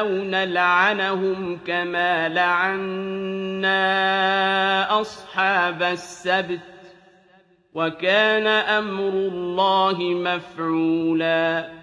أَوْ نَلْعَنَهُمْ كَمَا لَعَنَّا أَصْحَابَ السَّبْتِ ۚ وَكَانَ أَمْرُ اللَّهِ مَفْعُولًا